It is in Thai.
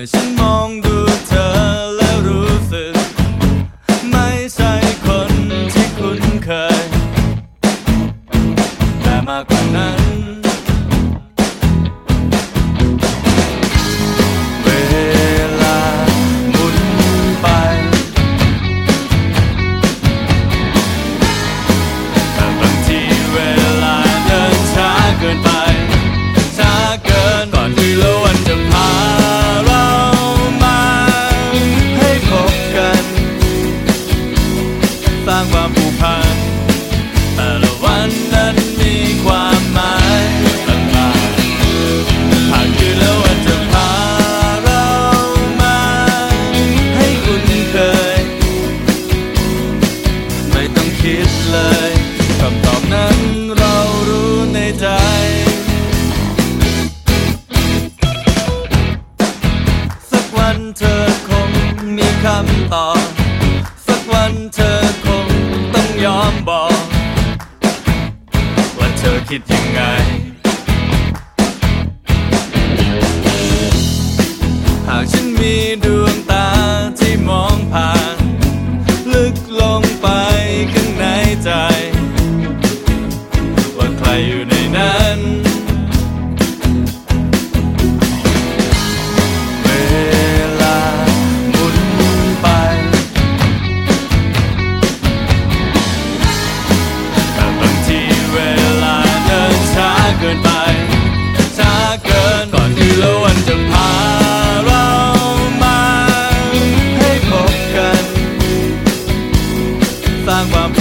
มื่อฉัางความผูกพันแต่ละวันนั้นมีความหมายต่างๆหากคือแล้ววันจะพาเรามา ให้คุ้นเคย ไม่ต้องคิดเลยคำตอบนั้นเรารู้ในใจสักวันเธอคงมีคำตอบสักวันเธอ คงต้องยอมบอกว่าเธอคิดยังไง หากฉันมีดู i'm pagwa